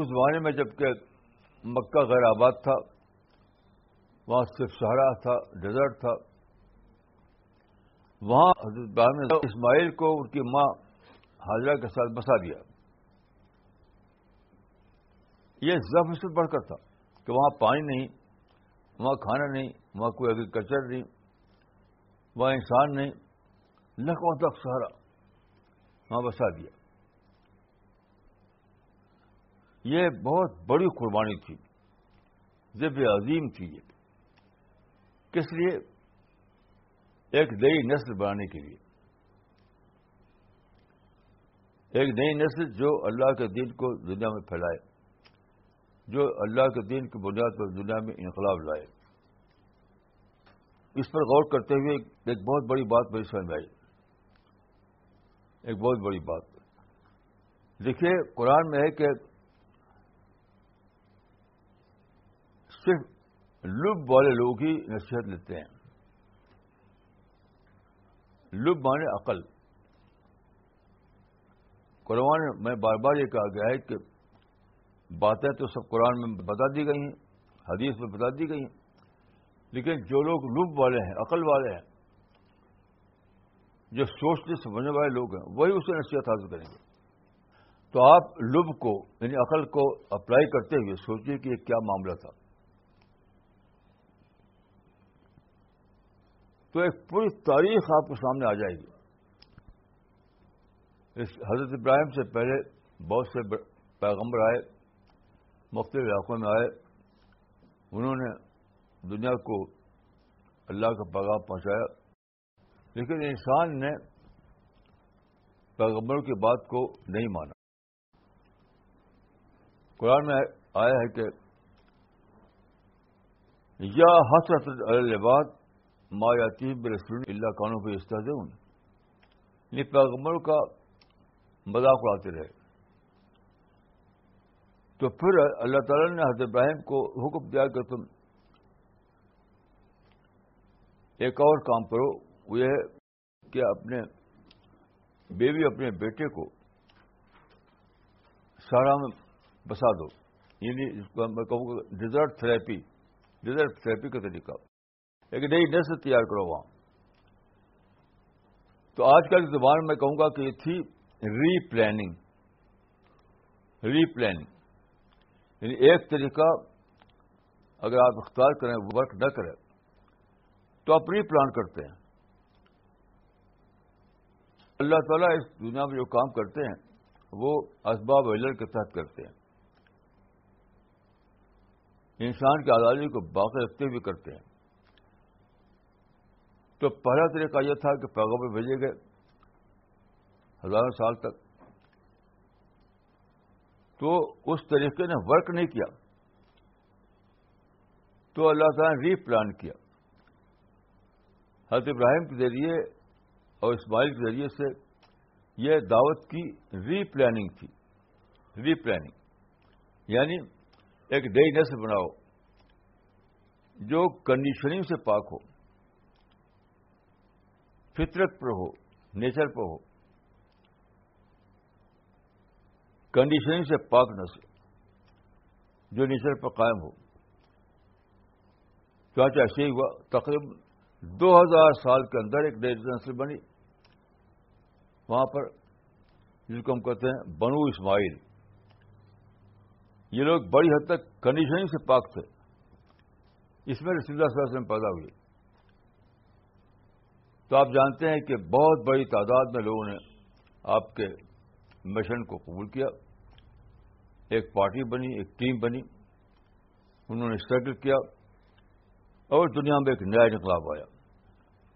اس زمانے میں جبکہ مکہ غیر آباد تھا، وہاں صرف سہارا تھا، ڈیزرٹ تھا، وہاں حضرت ابراہیم نے اسماعیل کو ان کی ماں حاضرہ کے ساتھ بسا دیا۔ یہ ضبط سے بڑھ کر تھا کہ وہاں پانی نہیں، وہاں کھانا نہیں، وہاں کوئی ایگریکلچر نہیں، وہاں انسان نہیں، لکھوں تک سہارا وہاں بسا دیا۔ یہ بہت بڑی قربانی تھی۔ جب عظیم تھی یہ۔ کس لیے؟ ایک نئی نسل بنانے کے لیے۔ ایک نئی نسل جو اللہ کے دین کو دنیا میں پھیلائے۔ جو اللہ کے دین کی بنیاد پر دنیا میں انقلاب لائے۔ اس پر غور کرتے ہوئے ایک بہت بڑی بات میری سمجھ آئی۔ ایک بہت بڑی بات۔ دیکھیے، قرآن میں ہے کہ صرف لب والے لوگ ہی نصیحت لیتے ہیں۔ لب مانے عقل۔ قرآن میں بار بار یہ کہا گیا ہے کہ باتیں تو سب قرآن میں بتا دی گئی ہیں، حدیث میں بتا دی گئی ہیں، لیکن جو لوگ لب والے ہیں، عقل والے ہیں، جو سوچنے، سمجھنے والے لوگ ہیں، وہی اسے نصیحت حاصل کریں گے۔ تو آپ لب کو یعنی عقل کو اپلائی کرتے ہوئے سوچیے کہ یہ کیا معاملہ تھا۔ تو ایک پوری تاریخ آپ کے سامنے آ جائے گی۔ اس حضرت ابراہیم سے پہلے بہت سے پیغمبر آئے، مختلف علاقوں میں آئے۔ انہوں نے دنیا کو اللہ کا پیغام پہنچایا۔ لیکن انسان نے پیغمبروں کی بات کو نہیں مانا۔ قرآن میں آیا ہے کہ یا حسرت الباد مایاتی برسول اللہ قانون پہ استحد یہ پیغمبروں کا مذاق اڑاتے رہے۔ تو پھر اللہ تعالی نے حضرت ابراہیم کو حکم دیا کہ تم ایک اور کام کرو۔ وہ یہ کہ اپنے بیوی، اپنے بیٹے کو سارا میں بسا دو۔ یعنی اس کو میں کہوں گا ڈیزرٹ تھراپی۔ ڈیزرٹ تھراپی کا طریقہ۔ ایک نئی نسل تیار کرو وہاں۔ تو آج کل زبان میں کہوں گا کہ یہ تھی ری پلاننگ ری پلاننگ یعنی ایک طریقہ اگر آپ اختیار کریں ورک نہ کریں، تو آپ ری پلان کرتے ہیں۔ اللہ تعالیٰ اس دنیا میں جو کام کرتے ہیں، وہ اسباب علر کے تحت کرتے ہیں۔ انسان کی آزادی کو باقی رکھتے ہوئے کرتے ہیں۔ تو پہلا طریقہ یہ تھا کہ پیغام بھیجے گئے ہزاروں سال تک۔ تو اس طریقے نے ورک نہیں کیا۔ تو اللہ تعالیٰ نے ری پلان کیا۔ حضرت ابراہیم کے ذریعے اور اسماعیل کے ذریعے سے یہ دعوت کی ری پلاننگ تھی۔ ری پلاننگ یعنی ایک نئی نسل بناؤ۔ جو کنڈیشننگ سے پاک ہو۔ فطرت پر ہو، نیچر پر ہو کنڈیشننگ سے پاک نسل جو نیچر پر قائم ہو۔ چاچا ایسے ہی ہوا، تقریباً دو ہزار سال کے اندر ایک نئی نسل بنی۔ وہاں پر جس کو ہم کہتے ہیں بنو اسماعیل، یہ لوگ بڑی حد تک کنڈیشننگ سے پاک تھے۔ اس میں رسول اللہ صلی اللہ علیہ وسلم پیدا ہوئی تو آپ جانتے ہیں کہ بہت بڑی تعداد میں لوگوں نے آپ کے مشن کو قبول کیا۔ ایک پارٹی بنی، ایک ٹیم بنی، انہوں نے اسٹرگل کیا اور دنیا میں ایک نیا انقلاب آیا۔